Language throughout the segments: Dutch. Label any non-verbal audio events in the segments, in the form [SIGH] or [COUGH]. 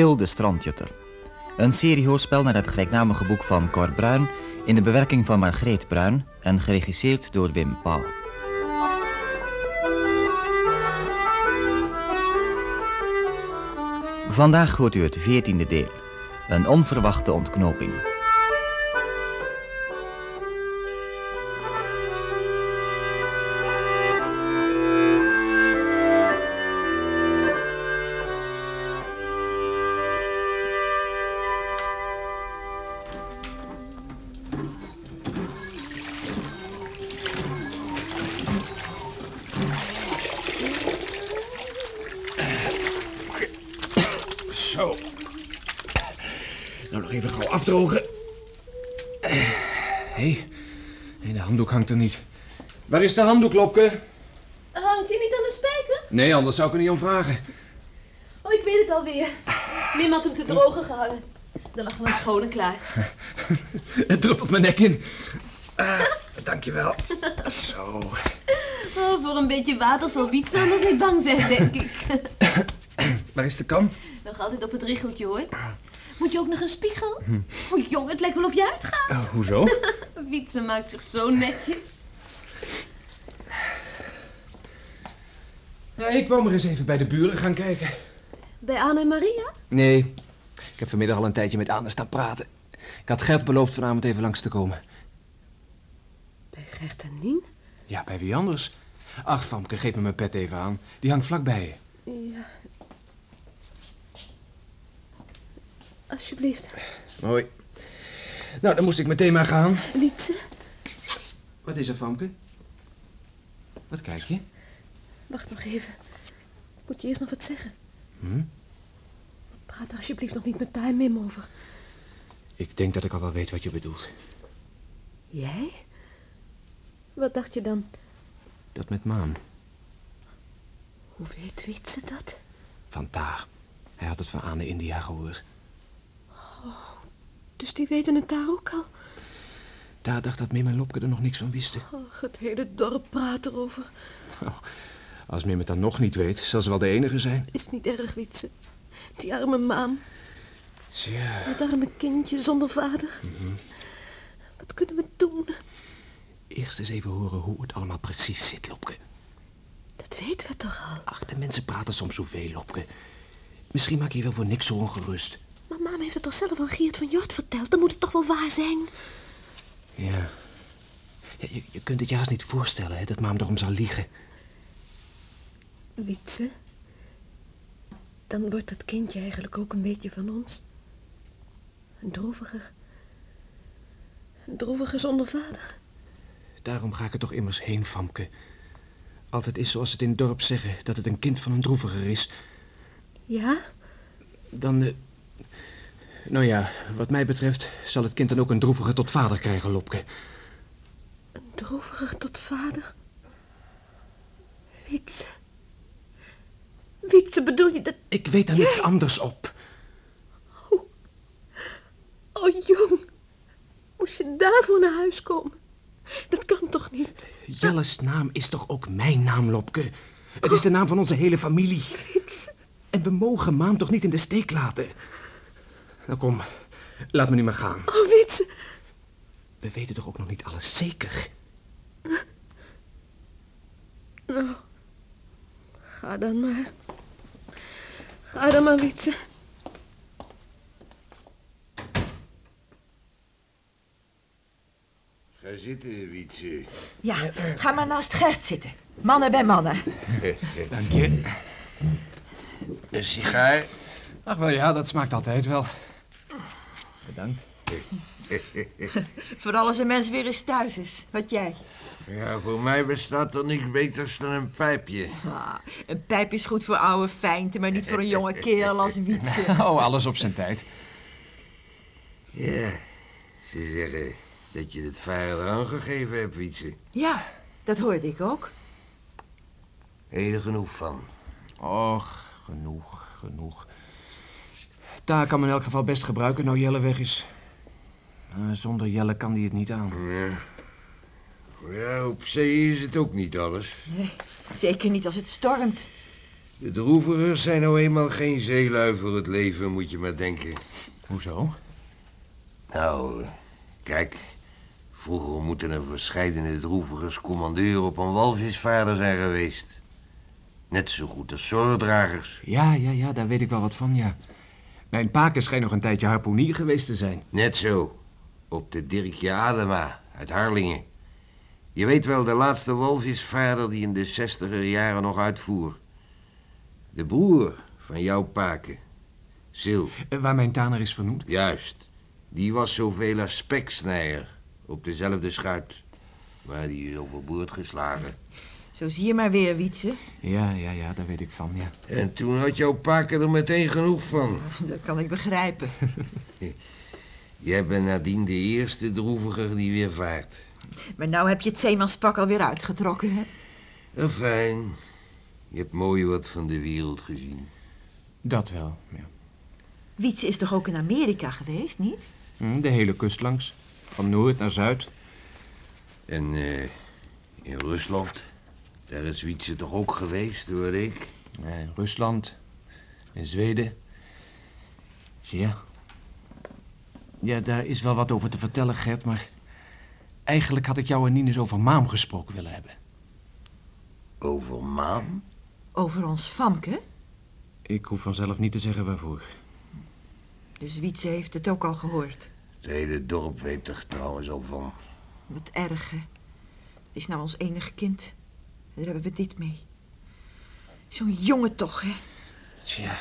Sil de Strandjutter. Een seriehoorspel naar het gelijknamige boek van Cor Bruin in de bewerking van Margreet Bruin en geregisseerd door Wim Pauw. Vandaag hoort u het veertiende deel. Een onverwachte ontknoping. De handdoek, Lopke? Hangt die niet aan de spijker? Nee, anders zou ik er niet om vragen. Oh, ik weet het alweer. Mim had hem te drogen gehangen. Er lag schoon en klaar. [LAUGHS] Het druppelt mijn nek in. Uh, dankjewel. Zo. Oh, voor een beetje water zal Wietse anders niet bang zijn, denk ik. [COUGHS] Waar is de kam? Nog altijd op het richeltje, hoor. Moet je ook nog een spiegel? Oh, jongen, het lijkt wel of je uitgaat. Uh, hoezo? [LAUGHS] Wietse maakt zich zo netjes. Ja, ik wou maar eens even bij de buren gaan kijken. Bij Anne en Maria? Nee, ik heb vanmiddag al een tijdje met Anne staan praten. Ik had Gert beloofd vanavond even langs te komen. Bij Gert en Nien? Ja, bij wie anders? Ach, Famke, geef me mijn pet even aan. Die hangt vlakbij je. Ja. Alsjeblieft. Mooi. Nou, dan moest ik meteen maar gaan. Wietse? Wat is er, Famke? Wat kijk je? Wacht nog even. Moet je eerst nog wat zeggen? Hm? Praat er alsjeblieft nog niet met en Mim over. Ik denk dat ik al wel weet wat je bedoelt. Jij? Wat dacht je dan? Dat met Maan. Hoe weet Wietse dat? Van Ta. Hij had het van Anne India gehoord. Oh, dus die weten het daar ook al? Ta dacht dat Mim en Lopke er nog niks van wisten. Oh, het hele dorp praat erover. Oh, als Mim het dan nog niet weet, zal ze wel de enige zijn. Is niet erg, Wietse. Die arme maan. Tja. Dat arme kindje zonder vader. Mm -hmm. Wat kunnen we doen? Eerst eens even horen hoe het allemaal precies zit, Lopke. Dat weten we toch al? Ach, de mensen praten soms zoveel, Lopke. Misschien maak je je wel voor niks zo ongerust. Maar mama heeft het toch zelf aan Geert van Jort verteld? Dan moet het toch wel waar zijn? Ja. ja je, je, kunt het je haast niet voorstellen, hè, dat maam erom zou liegen. Wietse, dan wordt dat kindje eigenlijk ook een beetje van ons. Een droeviger. Een droeviger zonder vader. Daarom ga ik er toch immers heen, Famke. Als het is zoals het in het dorp zeggen, dat het een kind van een droeviger is. Ja? Dan, uh, nou ja, wat mij betreft zal het kind dan ook een droeviger tot vader krijgen, Lopke. Een droeviger tot vader? Wietse. Wietse, bedoel je dat... Ik weet er niks anders op. Oh. oh, jong. Moest je daarvoor naar huis komen? Dat kan toch niet? Jelle's naam is toch ook mijn naam, Lopke? Het is de naam van onze hele familie. Wietse. En we mogen Maan toch niet in de steek laten? Nou kom, laat me nu maar gaan. Oh, Wietse. We weten toch ook nog niet alles zeker? Nou, ga dan maar. Ga dan maar, Wietse. Ga zitten, Wietse. Ja, ga maar naast Gert zitten. Mannen bij mannen. [LAUGHS] Dank je. Een sigaar? Ach wel ja, dat smaakt altijd wel. Bedankt. [LAUGHS] Vooral als een mens weer eens thuis is. Wat jij? Ja, voor mij bestaat er niks beters dan een pijpje. Ah, een pijp is goed voor oude feinten, maar niet voor een jonge kerel als Wietse. [LAUGHS] Oh, alles op zijn tijd. Ja, ze zeggen dat je het vader aangegeven hebt, Wietse. Ja, dat hoorde ik ook. Er genoeg van? Och, genoeg, genoeg. Ta kan me in elk geval best gebruiken nou Jelle weg is. Uh, zonder Jelle kan die het niet aan. Ja. ja, op zee is het ook niet alles. Nee, zeker niet als het stormt. De droevigers zijn nou eenmaal geen zeelui voor het leven, moet je maar denken. Hoezo? Nou, kijk. Vroeger moeten er verscheidene droevigers commandeur op een walvisvaarder zijn geweest. Net zo goed als zorgdragers. Ja, ja, ja, daar weet ik wel wat van, ja. Mijn paken schijnt nog een tijdje harpoenier geweest te zijn. Net zo. Op de Dirkje Adema uit Harlingen. Je weet wel, de laatste walvisvaarder die in de zestiger jaren nog uitvoer. De broer van jouw paken. Sil, Eh, Waar mijn taner is vernoemd. juist. Die was zoveel als speksnijer op dezelfde schuit. Waar die is overboord geslagen. Zo zie je maar weer, Wietse. Ja, ja, ja, daar weet ik van, ja. En toen had jouw paken er meteen genoeg van. [LAUGHS] Dat kan ik begrijpen. [LAUGHS] Jij bent nadien de eerste droeviger die weer vaart. Maar nou heb je het zeemanspak alweer uitgetrokken, hè? Fijn. Je hebt mooi wat van de wereld gezien. Dat wel, ja. Wietse is toch ook in Amerika geweest, niet? Hm, De hele kust langs. Van noord naar zuid. En eh, in Rusland, daar is Wietse toch ook geweest, hoor ik? Eh, Rusland. In Zweden. Ja. Ja, daar is wel wat over te vertellen, Gert, maar... Eigenlijk had ik jou en Nines over Maam gesproken willen hebben. Over Maan? Over ons Famke. Ik hoef vanzelf niet te zeggen waarvoor. Dus Wietse heeft het ook al gehoord. Het hele dorp weet er trouwens al van. Wat erg, hè? Het is nou ons enige kind. En daar hebben we dit mee. Zo'n jongen toch, hè? Tja,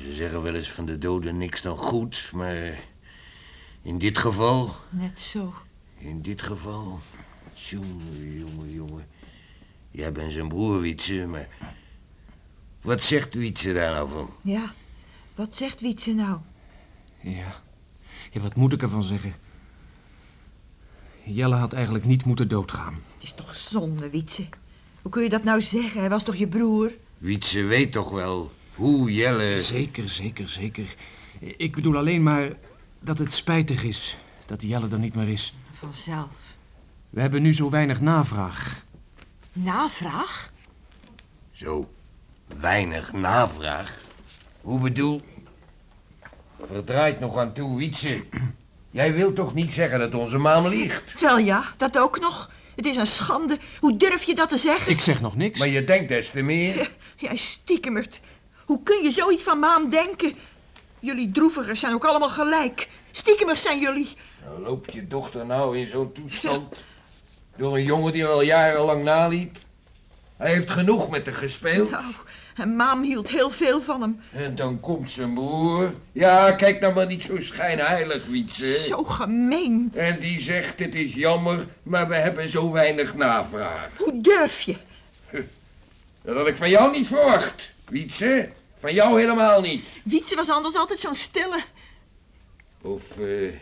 Ze zeggen wel eens van de doden niks dan goed, maar in dit geval, Net zo. in dit geval, jongen, jongen, jongen. Jij bent zijn broer, Wietse, maar wat zegt Wietse daar nou van? Ja. Wat zegt Wietse nou? ja. Ja, wat moet ik ervan zeggen? Jelle had eigenlijk niet moeten doodgaan. Het is toch zonde, Wietse. Hoe kun je dat nou zeggen? Hij was toch je broer? Wietse weet toch wel hoe Jelle... Zeker, zeker, zeker. Ik bedoel alleen maar dat het spijtig is dat Jelle er niet meer is. Vanzelf. We hebben nu zo weinig navraag. Navraag? Zo weinig navraag. Hoe bedoel? Verdraait nog aan toe, Wietse. Jij wilt toch niet zeggen dat onze maam liegt? Wel ja, dat ook nog. Het is een schande. Hoe durf je dat te zeggen? Ik zeg nog niks. Maar je denkt des te meer. Jij stiekemert. Hoe kun je zoiets van Maam denken? Jullie droevigers zijn ook allemaal gelijk. Stiekemers zijn jullie. Nou, loopt je dochter nou in zo'n toestand? Door een jongen die al jarenlang naliep? Hij heeft genoeg met haar gespeeld. Nou, en Maam hield heel veel van hem. En dan komt zijn broer. Ja, kijk nou maar niet zo schijnheilig, Wietse. Zo gemeen. En die zegt, het is jammer, maar we hebben zo weinig navraag. Hoe durf je? Dat had ik van jou niet verwacht, Wietse. Van jou helemaal niet. Wietse was anders altijd zo'n stille. Of eh,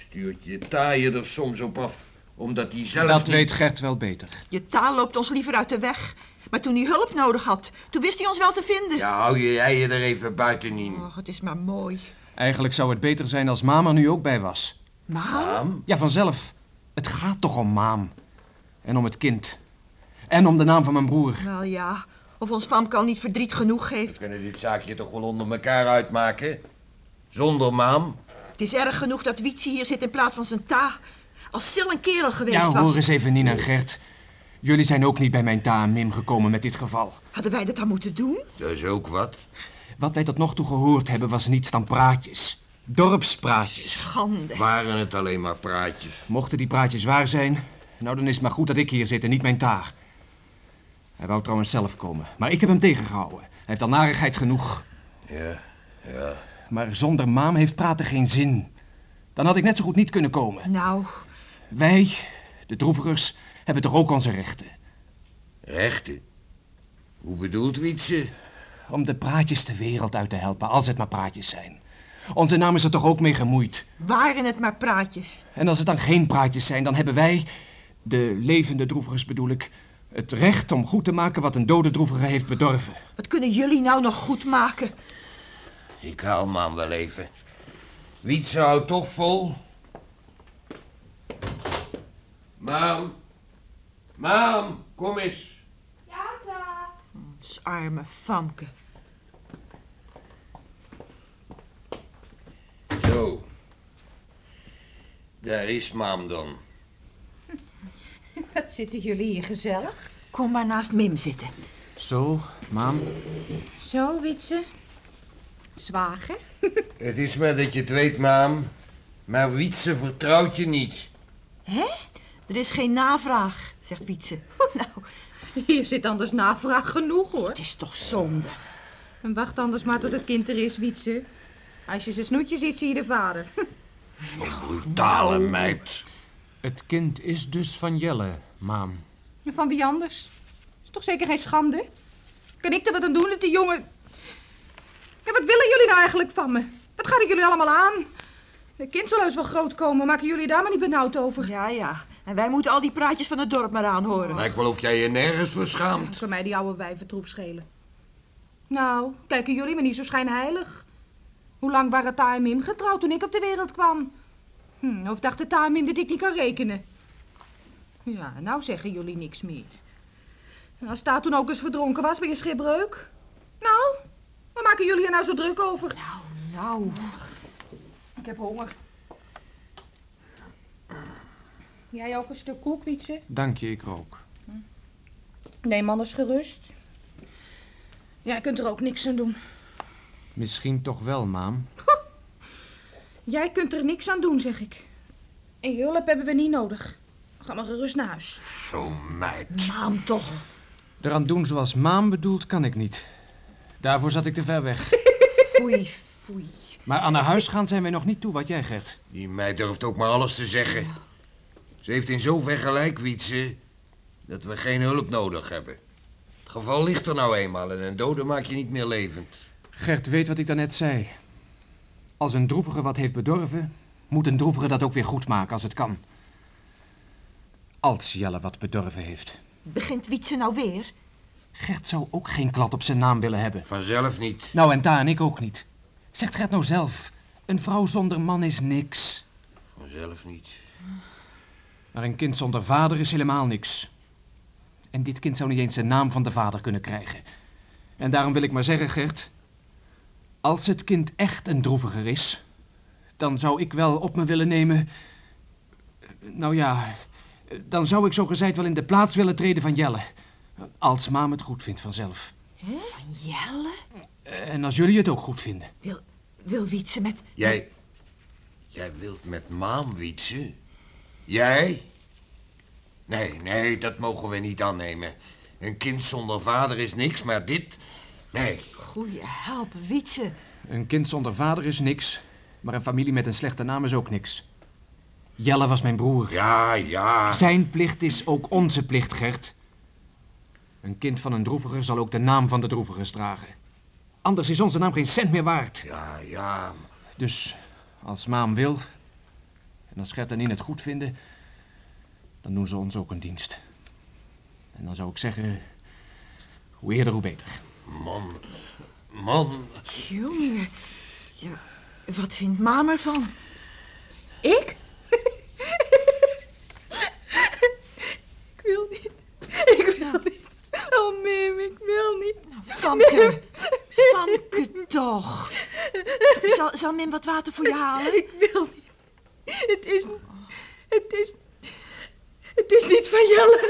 stuurt je taaie er soms op af, omdat hij zelf dat niet... weet Gert wel beter. Je taal loopt ons liever uit de weg. Maar toen hij hulp nodig had, toen wist hij ons wel te vinden. Ja, hou je jij er even buitenin. Och, het is maar mooi. Eigenlijk zou het beter zijn als Maam er nu ook bij was. Maam? Ja, vanzelf. Het gaat toch om Maam. En om het kind. En om de naam van mijn broer. Wel ja, of ons Famke al niet verdriet genoeg We heeft. kunnen dit zaakje toch wel onder elkaar uitmaken? Zonder maam? Het is erg genoeg dat Wietse hier zit in plaats van zijn ta. Als Sil een kerel geweest Ja, was, hoor eens even, Nina en Gert. Jullie zijn ook niet bij mijn ta en Mim gekomen met dit geval. hadden wij dat dan moeten doen? Dat is ook wat. Wat wij tot nog toe gehoord hebben was niets dan praatjes. Dorpspraatjes. Schande. Waren het alleen maar praatjes? Mochten die praatjes waar zijn, nou dan is het maar goed dat ik hier zit en niet mijn ta. Hij wou trouwens zelf komen, maar ik heb hem tegengehouden. Hij heeft al narigheid genoeg. Ja, ja. Maar zonder maam heeft praten geen zin. Dan had ik net zo goed niet kunnen komen. Nou, Wij, de droevigers, hebben toch ook onze rechten. Rechten? Hoe bedoelt Wietse? Om de praatjes de wereld uit te helpen, als het maar praatjes zijn. Onze naam is er toch ook mee gemoeid. waren het maar praatjes. En als het dan geen praatjes zijn, dan hebben wij, de levende droevigers bedoel ik, het recht om goed te maken wat een dode droeviger heeft bedorven. Wat kunnen jullie nou nog goed maken? Ik haal maam wel even. Wietse houdt toch vol? Maam? Maam, kom eens. Ons arme Famke. Zo. Daar is maam dan. Wat [LAUGHS] zitten jullie hier gezellig? Kom maar naast Mim zitten. Zo, maam. Zo, Witse. Zwager? [LAUGHS] Het is maar dat je het weet, maam. Maar Wietse vertrouwt je niet. Hè? Er is geen navraag, zegt Wietse. [LAUGHS] Nou, Hier zit anders navraag genoeg, hoor. het is toch zonde. En wacht anders maar tot het kind er is, Wietse. Als je zijn snoetje ziet, zie je de vader. Zo'n brutale meid. Het kind is dus van Jelle, maam. En van wie anders? Is toch zeker geen schande? Kan ik er wat aan doen dat die jongen... Ja, wat willen jullie nou eigenlijk van me? Wat gaat het jullie allemaal aan? Het kind zal heus wel groot komen, maken jullie daar maar niet benauwd over. Ja, ja. En wij moeten al die praatjes van het dorp maar aanhoren. Lijkt wel of jij je nergens voor schaamt. Kan mij die oude wijventroep schelen. Nou, kijken jullie me niet zo schijnheilig. Hoe lang waren Ta en Mim getrouwd toen ik op de wereld kwam? Hm, of dacht de Ta en Mim dat ik niet kan rekenen? Ja, nou zeggen jullie niks meer. En als Ta toen ook eens verdronken was bij je schipbreuk? Nou, waar maken jullie er nou zo druk over? Nou, nou. Ik heb honger. Jij ook een stuk koek, Wietse? Dank je, ik rook. Neem anders gerust. Jij kunt er ook niks aan doen. Misschien toch wel, maam. Jij kunt er niks aan doen, zeg ik. En je hulp hebben we niet nodig. Ga maar gerust naar huis. Zo'n meid. Maam toch. Eraan doen zoals maam bedoelt, kan ik niet. Daarvoor zat ik te ver weg. [LAUGHS] Foei, foei. Maar aan naar huis gaan zijn wij nog niet toe, wat jij, Gert. Die meid durft ook maar alles te zeggen. Ze heeft in zover gelijk, Wietse, dat we geen hulp nodig hebben. Het geval ligt er nou eenmaal en een dode maak je niet meer levend. Gert weet wat ik daarnet zei. Als een droevige wat heeft bedorven, moet een droevige dat ook weer goed maken als het kan. Als Jelle wat bedorven heeft. Begint Wietse nou weer? Gert zou ook geen klad op zijn naam willen hebben. Vanzelf niet. Nou, en Ta en ik ook niet. Zegt Gert nou zelf. Een vrouw zonder man is niks. Vanzelf niet. Maar een kind zonder vader is helemaal niks. En dit kind zou niet eens de naam van de vader kunnen krijgen. En daarom wil ik maar zeggen, Gert. Als het kind echt een droeviger is, dan zou ik wel op me willen nemen. Nou ja, dan zou ik zo gezegd wel in de plaats willen treden van Jelle. Als maam het goed vindt vanzelf. Van Jelle? En als jullie het ook goed vinden. Wil, wil Wietse met... Jij. Jij wilt met maam Wietse? Jij? Nee, nee, dat mogen we niet aannemen. Een kind zonder vader is niks, maar dit. Nee. Goeie help, Wietse. Een kind zonder vader is niks, maar een familie met een slechte naam is ook niks. Jelle was mijn broer. Ja, ja. Zijn plicht is ook onze plicht, Gert. Een kind van een droevige zal ook de naam van de droevige dragen. Anders is onze naam geen cent meer waard. Ja, ja. Dus als maam wil, en als Gert en Nien het goed vinden, dan doen ze ons ook een dienst. En dan zou ik zeggen, hoe eerder hoe beter. Man. Man. Jongen. Ja, wat vindt mam ervan? Ik wil niet. Ik wil niet. Oh, Mim, ik wil niet. Famke. Famke toch. Zal, zal Mim wat water voor je halen? Ik wil niet. Het is... Het is... Het is niet van Jelle.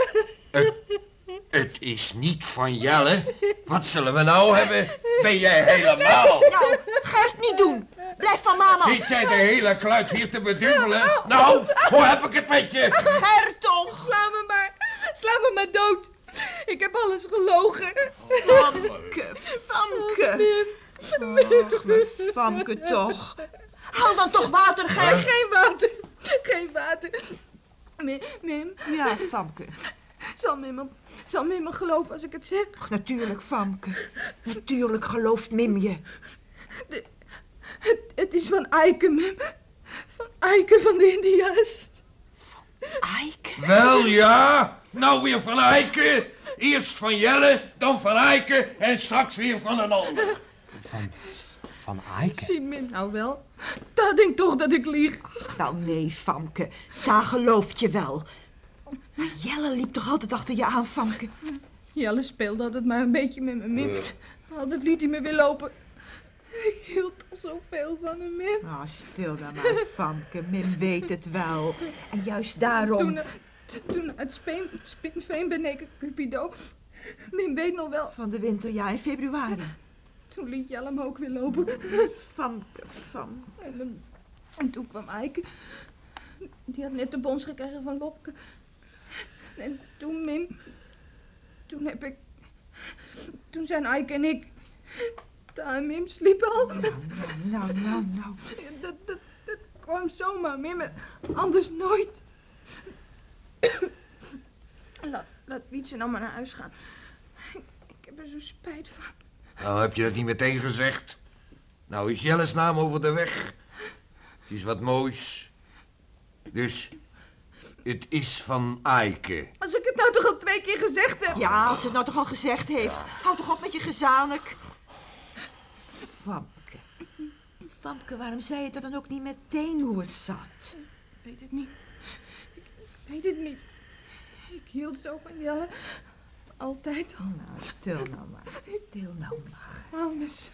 Het is niet van Jelle. Wat zullen we nou hebben? Ben jij helemaal? Nou, Gert niet doen. Blijf van mama. Zit jij de hele kluit hier te beduvelen? Nou, hoe heb ik het met je? Gert toch. Sla me maar. Sla me maar dood. Ik heb alles gelogen. Famke, Famke. Mijn Famke toch. Haal dan toch water, Gert. Geen water. Geen water. Mim, Mim. Ja, Famke. Zal Mim, me- zal Mim me geloven als ik het zeg? Ach, natuurlijk, Famke. Natuurlijk gelooft Mim je. Het, het is van Eiken, Mim. Van Eiken van de India's. Eike. Wel ja, nou weer van Eiken. Eerst van Jelle, dan van Eiken en straks weer van een ander. Van, van Eike. Zie Mim nou wel. Daar denkt toch dat ik lieg. Wel nee, Famke. Daar gelooft je wel. Maar Jelle liep toch altijd achter je aan, Famke? Jelle speelde altijd maar een beetje met me, Mim. Altijd liet hij me weer lopen. Ik hield al zoveel van hem, Mim. Ah, stil dan maar, Famke. Mim weet het wel. En juist daarom... Toen, toen uit Speen, Spinveen ben ik Cupido. Mim weet nog wel. Van de winterjaar in februari. Toen liet Jelle me ook weer lopen. Famke, Famke. En, en toen kwam Eike. Die had net de bons gekregen van Lopke. En toen, Mim... Toen heb ik... Toen zijn Eike en ik... Daar Mim sliepen al. Nou, nou, nou, nou. Dat, dat, dat kwam zomaar, Mim. Anders nooit. [COUGHS] Laat, laat Wietse nou maar naar huis gaan. Ik, ik heb er zo spijt van. Nou, heb je dat niet meteen gezegd? Nou is Jelle's naam over de weg. Het is wat moois. Dus, het is van Eike. Als ik het nou toch al twee keer gezegd heb. Ja, als ze het nou toch al gezegd heeft. Houd toch op met je gezanik. Famke. Famke, waarom zei je dat dan ook niet meteen hoe het zat? Ik weet het niet. Weet het niet. Ik hield zo van Jelle. Altijd al. Nou, stil nou maar. Stil nou maar. Oh, me zo.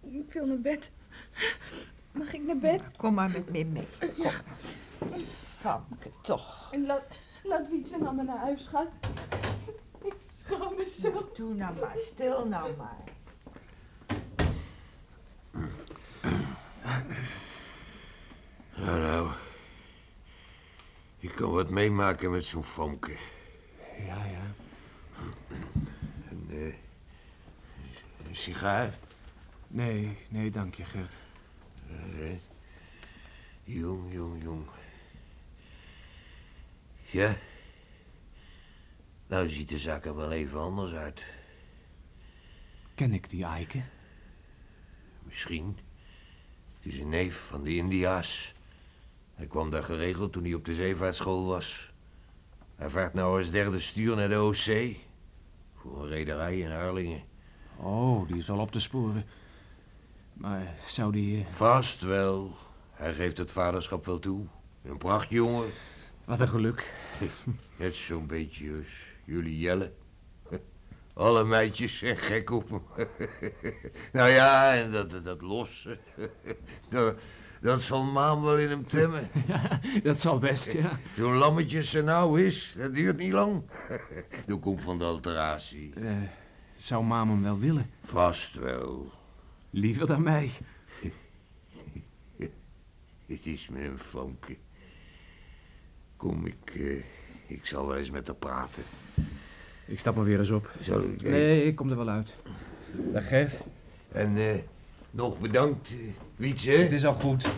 Ik wil naar bed. Mag ik naar bed? Kom maar met me mee. Kom. Famke, toch. En laat, laat Wietse nou maar naar huis gaan. Ik schaam me zo. Doe nou maar, stil nou maar. Nou, nou. Je kan wat meemaken met zo'n famke. Ja, ja. Een, eh, een sigaar? Nee, nee, dank je, Gert. Nee. Jong, jong, jong. Ja. Nou ziet de zaak er wel even anders uit. Ken ik die Eike? Misschien. Het is een neef van de India's. Hij kwam daar geregeld toen hij op de zeevaartschool was. Hij vaart nou als derde stuur naar de OC. Voor een rederij in Harlingen. Oh, die is al op te sporen. Maar zou die... eh, Vast wel. Hij geeft het vaderschap wel toe. Een prachtjongen. Wat een geluk. [LAUGHS] Net zo'n beetje als jullie jellen. [LAUGHS] Alle meidjes zijn gek op hem. [LAUGHS] nou ja, en dat, dat losse. Dat, zal Maan wel in hem temmen. [LAUGHS] Ja, dat zal best, ja. Zo'n lammetje als ze nou is, dat duurt niet lang. [LAUGHS] Dat komt van de alteratie. Eh, zou Maam hem wel willen? Vast wel. Liever dan mij. [LAUGHS] Het is met een famke. Kom, ik, eh, ik zal wel eens met haar praten. Ik stap maar weer eens op. Zal ik, Nee, ik kom er wel uit. Dag Gert. En eh, nog bedankt, uh, Wietse. Het is al goed.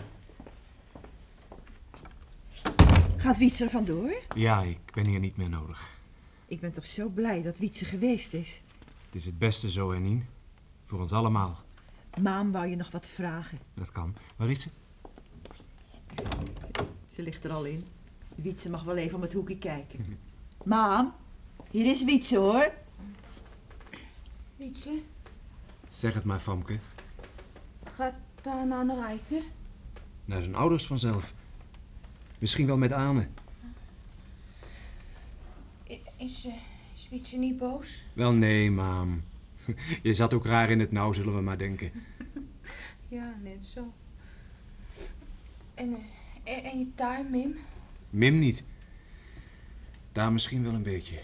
Gaat Wietse er vandoor? Ja, ik ben hier niet meer nodig. Ik ben toch zo blij dat Wietse geweest is. Het is het beste zo, Henien. Voor ons allemaal. Maam wou je nog wat vragen. Dat kan. Waar is ze? Ze ligt er al in. Wietse mag wel even om het hoekje kijken. [LAUGHS] Maam, hier is Wietse hoor. Wietse, Zeg het maar, Famke. gaat daar nou naar Eike? Naar zijn ouders vanzelf. Misschien wel met Ane. I- Is, eh, is Wietse niet boos? Wel nee, maam. [LAUGHS] Je zat ook raar in het nauw, zullen we maar denken. [LAUGHS] Ja, net zo. En, eh, en, en je taai, Mim? Mim niet. Daar misschien wel een beetje.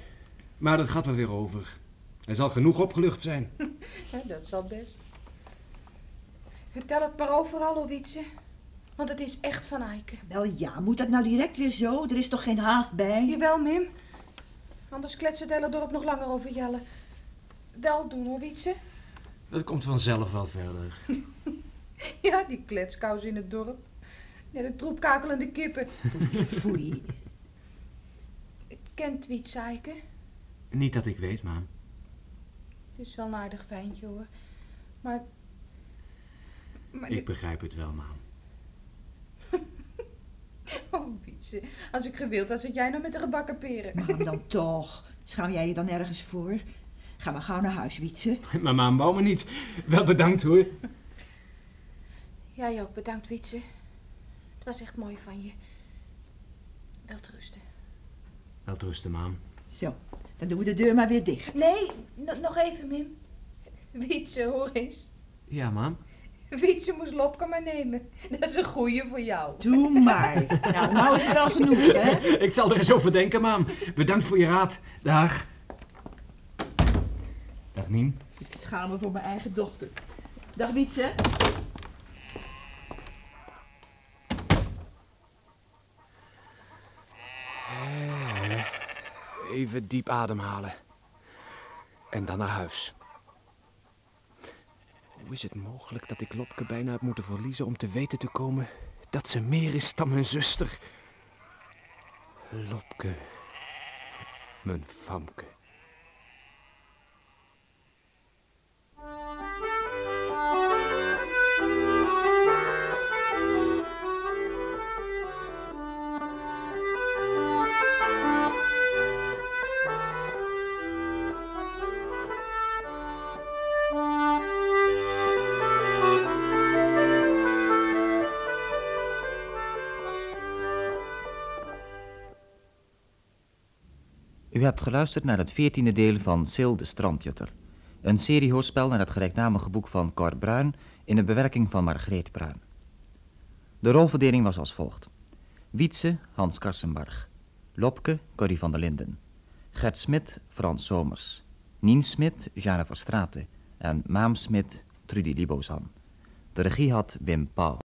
Maar dat gaat wel weer over. Hij zal genoeg opgelucht zijn. [LAUGHS] Ja, dat zal best. Vertel het maar overal, hoor, Wietse. Want het is echt van Eike. Wel ja, moet dat nou direct weer zo? Er is toch geen haast bij? Jawel, Mim. Anders kletst het hele dorp nog langer over Jelle. Wel doen, hoor, Wietse. Dat komt vanzelf wel verder. [LAUGHS] Ja, die kletskous in het dorp. Net een troep kakelende kippen. Foei. Kent Wietse Eike? Niet dat ik weet, maam. Het is wel een aardig fijntje, hoor. Maar... Maar Ik begrijp het wel, maam. [LAUGHS] Oh, Wietse. Als ik gewild had, zit jij nog met de gebakken peren. Maam dan [LAUGHS] toch. Schaam jij je dan ergens voor? Ga maar gauw naar huis, Wietse. [LAUGHS] Maar maam, wou me niet. Wel bedankt, hoor. Jij ook, bedankt, Wietse. Het was echt mooi van je. Welterusten. Wel rusten, maam. Zo, dan doen we de deur maar weer dicht. Nee, nog even, Mim. Wietse, hoor eens. Ja, mam. Wietse moest Lopke maar nemen. Dat is een goeie voor jou. Doe maar. Nou, nou is het wel genoeg, hè? Ik zal er eens over denken, mam. Bedankt voor je raad. Dag. Dag, Nien. Ik schaam me voor mijn eigen dochter. Dag Wietse. Even diep ademhalen. En dan naar huis. Hoe is het mogelijk dat ik Lopke bijna heb moeten verliezen om te weten te komen dat ze meer is dan mijn zuster? Lopke. Mijn famke. U hebt geluisterd naar het veertiende deel van Sil de Strandjutter. Een seriehoorspel naar het gelijknamige boek van Cor Bruin in de bewerking van Margreet Bruin. De rolverdeling was als volgt. Wietse, Hans Karsenbarg. Lopke, Corrie van der Linden. Gert Smit, Frans Somers. Nien Smit, Jeanne Verstraeten. En Maam Smit, Trudy Libozan. De regie had Wim Pauw.